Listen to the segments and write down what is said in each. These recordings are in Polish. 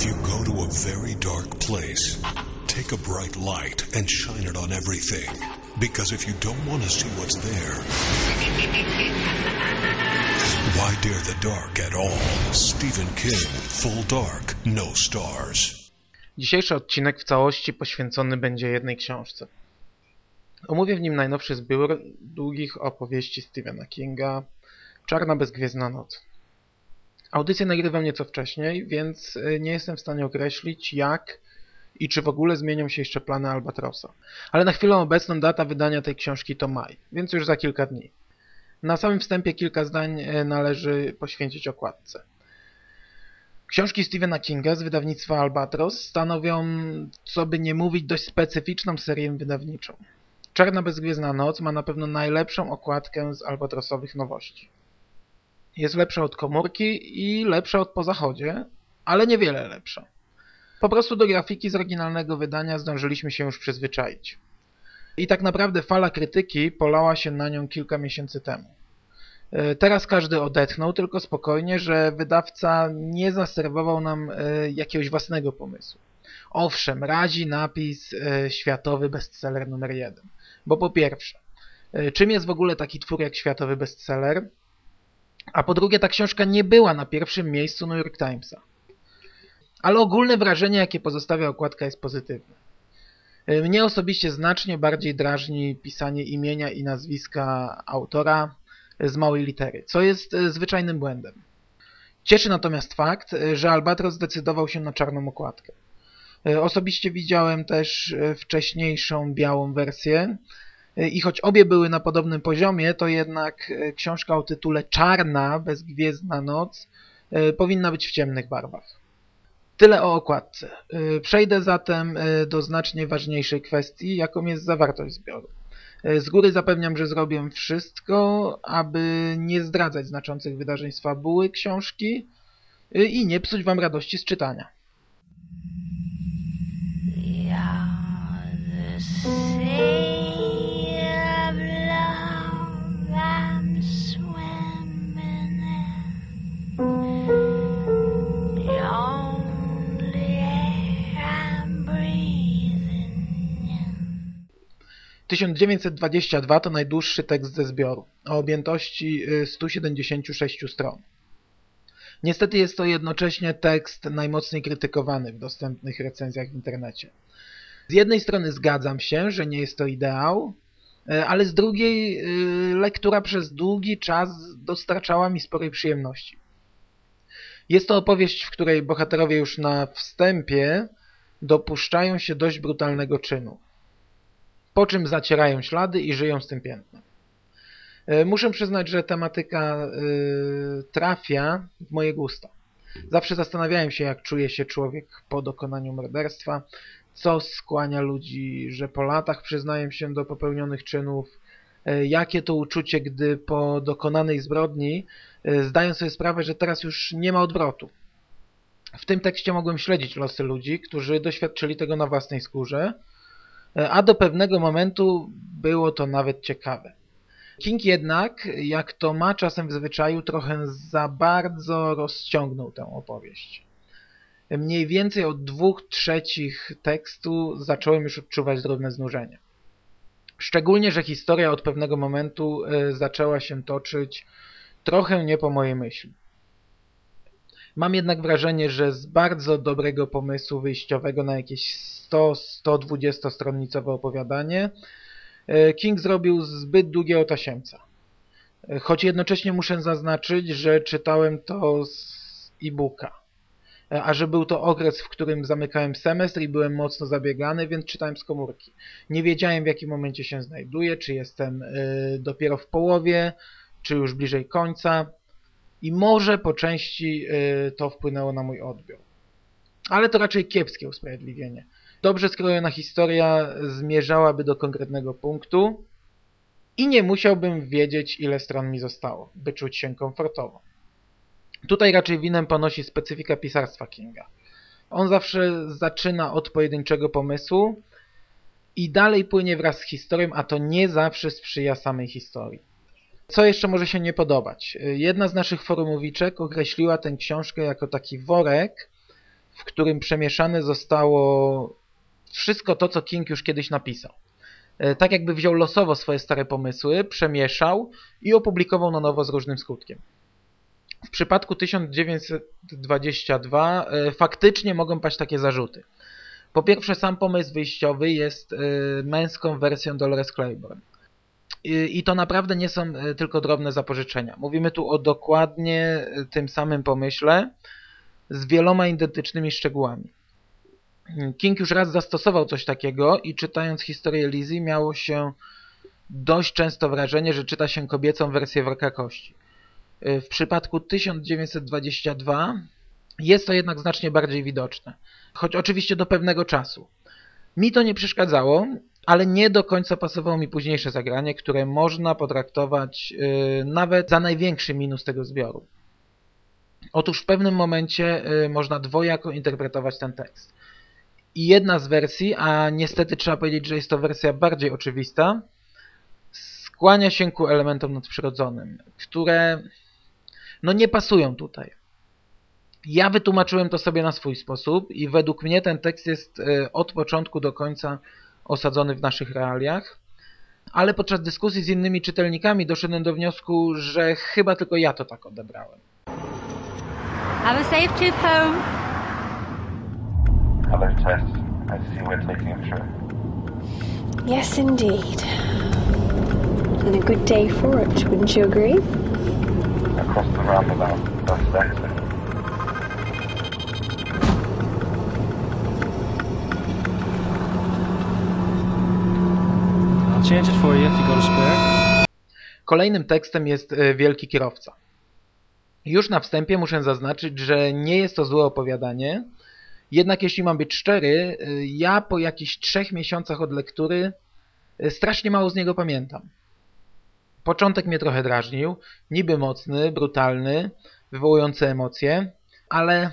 If you go to a very dark place, take a bright light and shine it on everything. Because if you don't want to see what's there, why dare the dark at all? Stephen King, Full Dark, No Stars. Dzisiejszy odcinek w całości poświęcony będzie jednej książce. Omówię w nim najnowszy zbiór długich opowieści Stephena Kinga Czarna bezgwiezdna noc. Audycję nagrywam nieco wcześniej, więc y, nie jestem w stanie określić jak i czy w ogóle zmienią się jeszcze plany Albatrosa. Ale na chwilę obecną data wydania tej książki to maj, więc już za kilka dni. Na samym wstępie kilka zdań y, należy poświęcić okładce. Książki Stephena Kinga z wydawnictwa Albatros stanowią, co by nie mówić, dość specyficzną serię wydawniczą. Czarna bezgwiezdna noc ma na pewno najlepszą okładkę z albatrosowych nowości. Jest lepsza od komórki i lepsza od po zachodzie, ale niewiele lepsza. Po prostu do grafiki z oryginalnego wydania zdążyliśmy się już przyzwyczaić. I tak naprawdę fala krytyki polała się na nią kilka miesięcy temu. E, Teraz każdy odetchnął tylko spokojnie, że wydawca nie zaserwował nam e, jakiegoś własnego pomysłu. Owszem, razi napis e, światowy bestseller numer jeden. Bo po pierwsze, czym jest w ogóle taki twór jak światowy bestseller? A po drugie, ta książka nie była na pierwszym miejscu New York Timesa. Ale ogólne wrażenie, jakie pozostawia okładka jest pozytywne. Mnie osobiście znacznie bardziej drażni pisanie imienia i nazwiska autora z małej litery, co jest zwyczajnym błędem. Cieszy natomiast fakt, że Albatros zdecydował się na czarną okładkę. Osobiście widziałem też wcześniejszą białą wersję i choć obie były na podobnym poziomie, to jednak książka o tytule Czarna, bezgwiezdna noc powinna być w ciemnych barwach. Tyle o okładce. Przejdę zatem do znacznie ważniejszej kwestii, jaką jest zawartość zbioru. Z góry zapewniam, że zrobię wszystko, aby nie zdradzać znaczących wydarzeń z fabuły książki i nie psuć wam radości z czytania. 1922 to najdłuższy tekst ze zbioru, o objętości y, 176 stron. Niestety jest to jednocześnie tekst najmocniej krytykowany w dostępnych recenzjach w internecie. Z jednej strony zgadzam się, że nie jest to ideał, y, ale z drugiej y, lektura przez długi czas dostarczała mi sporej przyjemności. Jest to opowieść, w której bohaterowie już na wstępie dopuszczają się dość brutalnego czynu po czym zacierają ślady i żyją z tym piętnem. E, Muszę przyznać, że tematyka y, trafia w moje gusta. Zawsze zastanawiałem się, jak czuje się człowiek po dokonaniu morderstwa, co skłania ludzi, że po latach przyznają się do popełnionych czynów, e, jakie to uczucie, gdy po dokonanej zbrodni e, zdają sobie sprawę, że teraz już nie ma odwrotu. W tym tekście mogłem śledzić losy ludzi, którzy doświadczyli tego na własnej skórze, a do pewnego momentu było to nawet ciekawe. King jednak, jak to ma czasem w zwyczaju, trochę za bardzo rozciągnął tę opowieść. Mniej więcej od dwóch trzecich tekstu zacząłem już odczuwać drobne znużenie. Szczególnie, że historia od pewnego momentu e, zaczęła się toczyć trochę nie po mojej myśli. Mam jednak wrażenie, że z bardzo dobrego pomysłu wyjściowego na jakieś 100-120 stronnicowe opowiadanie e, King zrobił zbyt długiego tasiemca. E, Choć jednocześnie muszę zaznaczyć, że czytałem to z e-booka. E, A że był to okres, w którym zamykałem semestr i byłem mocno zabiegany, więc czytałem z komórki. Nie wiedziałem w jakim momencie się znajduję, czy jestem dopiero w połowie, czy już bliżej końca. I może po części y, to wpłynęło na mój odbiór. Ale to raczej kiepskie usprawiedliwienie. Dobrze skrojona historia zmierzałaby do konkretnego punktu i nie musiałbym wiedzieć, ile stron mi zostało, by czuć się komfortowo. Tutaj raczej winę ponosi specyfika pisarstwa Kinga. On zawsze zaczyna od pojedynczego pomysłu i dalej płynie wraz z historią, a to nie zawsze sprzyja samej historii. Co jeszcze może się nie podobać? Jedna z naszych forumowiczek określiła tę książkę jako taki worek, w którym przemieszane zostało wszystko to, co King już kiedyś napisał. E, tak jakby wziął losowo swoje stare pomysły, przemieszał i opublikował na nowo z różnym skutkiem. W przypadku 1922 e, faktycznie mogą paść takie zarzuty. Po pierwsze, sam pomysł wyjściowy jest e, męską wersją Dolores Claiborne. I to naprawdę nie są tylko drobne zapożyczenia. Mówimy tu o dokładnie tym samym pomyśle z wieloma identycznymi szczegółami. King już raz zastosował coś takiego i czytając historię Lizzie miało się dość często wrażenie, że czyta się kobiecą wersję Wroka Kości. W przypadku 1922 jest to jednak znacznie bardziej widoczne, choć oczywiście do pewnego czasu. Mi to nie przeszkadzało, ale nie do końca pasowało mi późniejsze zagranie, które można potraktować yy, nawet za największy minus tego zbioru. Otóż w pewnym momencie yy, można dwojako interpretować ten tekst. I jedna z wersji, a niestety trzeba powiedzieć, że jest to wersja bardziej oczywista, skłania się ku elementom nadprzyrodzonym, które no nie pasują tutaj. Ja wytłumaczyłem to sobie na swój sposób i według mnie ten tekst jest e, od początku do końca osadzony w naszych realiach, ale podczas dyskusji z innymi czytelnikami doszedłem do wniosku, że chyba tylko ja to tak odebrałem. Have a safe trip home. Other tests, I see we're taking him through. Yes, indeed. And a good day for it, wouldn't you agree? Across the roundabout, that's the change it for you if you got a spare. Kolejnym tekstem jest e, Wielki Kierowca. Już na wstępie muszę zaznaczyć, że nie jest to złe opowiadanie, jednak jeśli mam być szczery, e, ja po jakichś trzech miesiącach od lektury e, strasznie mało z niego pamiętam. Początek mnie trochę drażnił, niby mocny, brutalny, wywołujący emocje, ale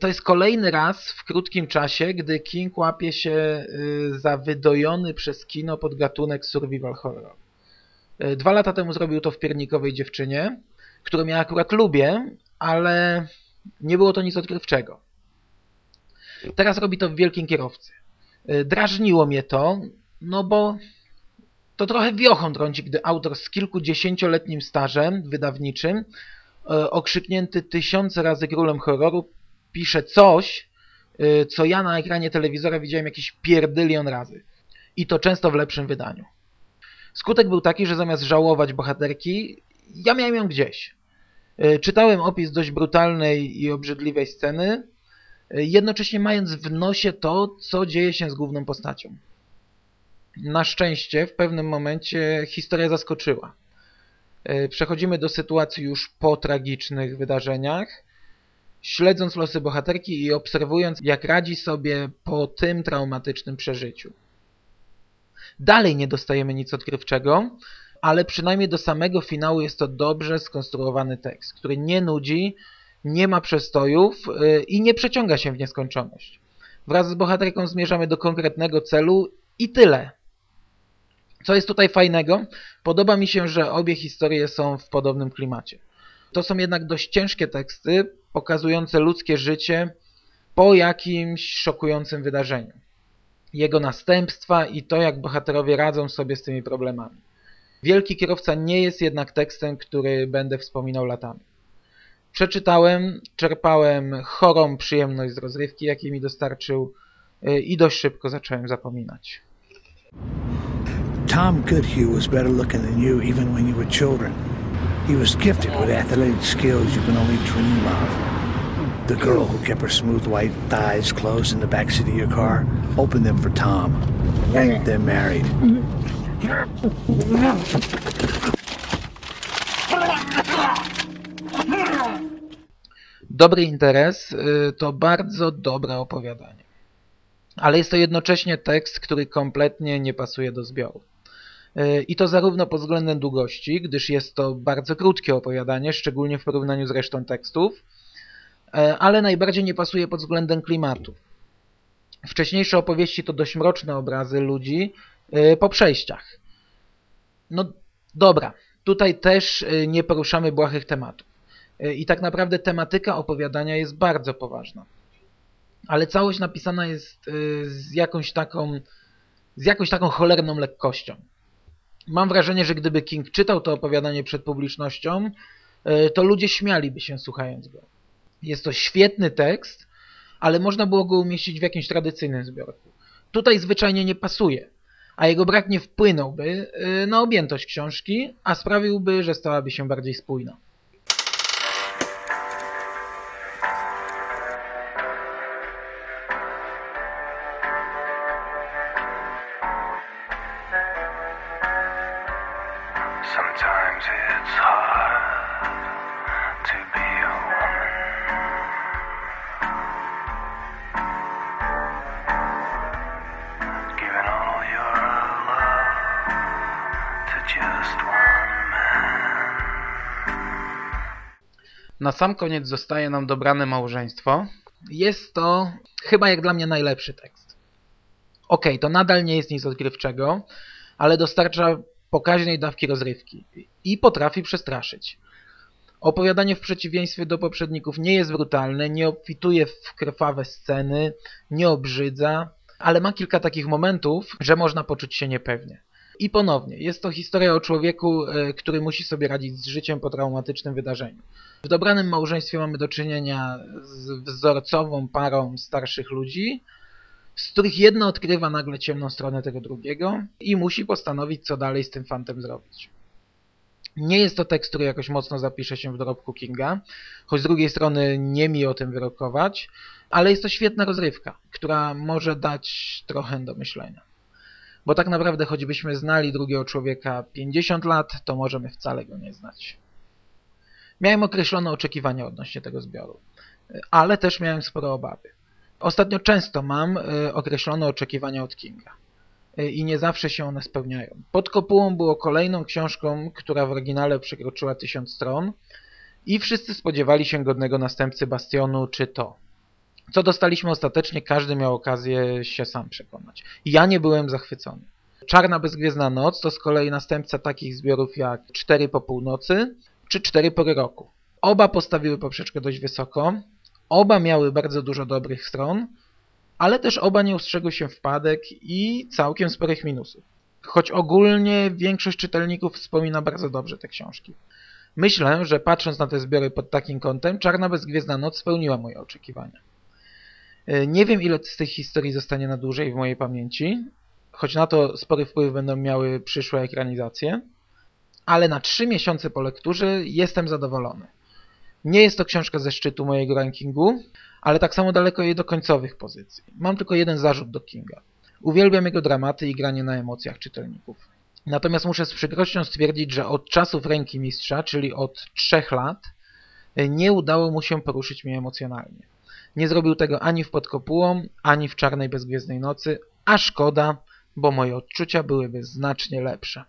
to jest kolejny raz w krótkim czasie, gdy King łapie się y, za wydojony przez kino podgatunek survival horror. Y, dwa lata temu zrobił to w Piernikowej Dziewczynie, którą ja akurat lubię, ale nie było to nic odkrywczego. Teraz robi to w Wielkim Kierowcy. Y, drażniło mnie to, no bo to trochę wiochą trąci, gdy autor z kilkudziesięcioletnim stażem wydawniczym, okrzyknięty tysiące razy królem horroru, pisze coś, y, co ja na ekranie telewizora widziałem jakiś pierdylion razy. I to często w lepszym wydaniu. Skutek był taki, że zamiast żałować bohaterki, ja miałem ją gdzieś. Y, czytałem opis dość brutalnej i obrzydliwej sceny, y, jednocześnie mając w nosie to, co dzieje się z główną postacią. Na szczęście w pewnym momencie historia zaskoczyła. Przechodzimy do sytuacji już po tragicznych wydarzeniach, śledząc losy bohaterki i obserwując, jak radzi sobie po tym traumatycznym przeżyciu. Dalej nie dostajemy nic odkrywczego, ale przynajmniej do samego finału jest to dobrze skonstruowany tekst, który nie nudzi, nie ma przestojów y, i nie przeciąga się w nieskończoność. Wraz z bohaterką zmierzamy do konkretnego celu i tyle. Co jest tutaj fajnego? Podoba mi się, że obie historie są w podobnym klimacie. To są jednak dość ciężkie teksty, pokazujące ludzkie życie po jakimś szokującym wydarzeniu. Jego następstwa i to, jak bohaterowie radzą sobie z tymi problemami. Wielki kierowca nie jest jednak tekstem, który będę wspominał latami. Przeczytałem, czerpałem chorą przyjemność z rozrywki, jakiej mi dostarczył y, i dość szybko zacząłem zapominać. Tom Goodhue was better looking than you even when you were children. He was gifted with athletic skills you can only dream of. The girl who kept her smooth white thighs closed in the backseat of your car opened them for Tom. They're married. Dobry interes to bardzo dobre opowiadanie. Ale jest to jednocześnie tekst, który kompletnie nie pasuje do zbioru. Y, I to zarówno pod względem długości, gdyż jest to bardzo krótkie opowiadanie, szczególnie w porównaniu z resztą tekstów, y, ale najbardziej nie pasuje pod względem klimatu. Wcześniejsze opowieści to dość mroczne obrazy ludzi po przejściach. No dobra, tutaj też nie poruszamy błahych tematów. I tak naprawdę tematyka opowiadania jest bardzo poważna. ale całość napisana jest z jakąś taką, z jakąś taką cholerną lekkością. Mam wrażenie, że gdyby King czytał to opowiadanie przed publicznością, y, to ludzie śmialiby się słuchając go. Jest to świetny tekst, ale można było go umieścić w jakimś tradycyjnym zbiorku. Tutaj zwyczajnie nie pasuje, a jego brak nie wpłynąłby y, na objętość książki, a sprawiłby, że stałaby się bardziej spójna. Sometimes it's hard to be a woman. Giving all your love to just one man. Na sam koniec zostaje nam dobrane małżeństwo. Jest to chyba jak dla mnie najlepszy tekst. Okej, to nadal nie jest nic odkrywczego, ale dostarcza pokaźnej dawki rozrywki i potrafi przestraszyć. Opowiadanie w przeciwieństwie do poprzedników nie jest brutalne, nie obfituje w krwawe sceny, nie obrzydza, ale ma kilka takich momentów, że można poczuć się niepewnie. I ponownie, jest to historia o człowieku, e, który musi sobie radzić z życiem po traumatycznym wydarzeniu. W dobranym małżeństwie mamy do czynienia z wzorcową parą starszych ludzi, z których jedno odkrywa nagle ciemną stronę tego drugiego i musi postanowić, co dalej z tym fantem zrobić. Nie jest to tekst, który jakoś mocno zapisze się w dorobku Kinga, choć z drugiej strony nie mi o tym wyrokować, ale jest to świetna rozrywka, która może dać trochę do myślenia. Bo tak naprawdę, choćbyśmy znali drugiego człowieka 50 lat, to możemy wcale go nie znać. Miałem określone oczekiwania odnośnie tego zbioru, ale też miałem sporo obawy. Ostatnio często mam y, określone oczekiwania od Kinga y, i nie zawsze się one spełniają. Pod kopułą było kolejną książką, która w oryginale przekroczyła tysiąc stron i wszyscy spodziewali się godnego następcy Bastionu czy to. Co dostaliśmy ostatecznie, każdy miał okazję się sam przekonać. Ja nie byłem zachwycony. Czarna bezgwiezdna noc to z kolei następca takich zbiorów jak Cztery po północy czy Cztery pory roku. Oba postawiły poprzeczkę dość wysoko, oba miały bardzo dużo dobrych stron, ale też oba nie ustrzegły się wpadek i całkiem sporych minusów. Choć ogólnie większość czytelników wspomina bardzo dobrze te książki. Myślę, że patrząc na te zbiory pod takim kątem, Czarna Bezgwiezdna Noc spełniła moje oczekiwania. E, Nie wiem, ile z tych historii zostanie na dłużej w mojej pamięci, choć na to spory wpływ będą miały przyszłe ekranizacje, ale na trzy miesiące po lekturze jestem zadowolony. Nie jest to książka ze szczytu mojego rankingu, ale tak samo daleko jej do końcowych pozycji. Mam tylko jeden zarzut do Kinga. Uwielbiam jego dramaty i granie na emocjach czytelników. Natomiast muszę z przykrością stwierdzić, że od czasów Ręki Mistrza, czyli od trzech lat, nie udało mu się poruszyć mnie emocjonalnie. Nie zrobił tego ani w Pod Kopułą, ani w Czarnej Bezgwiezdnej Nocy, a szkoda, bo moje odczucia byłyby znacznie lepsze.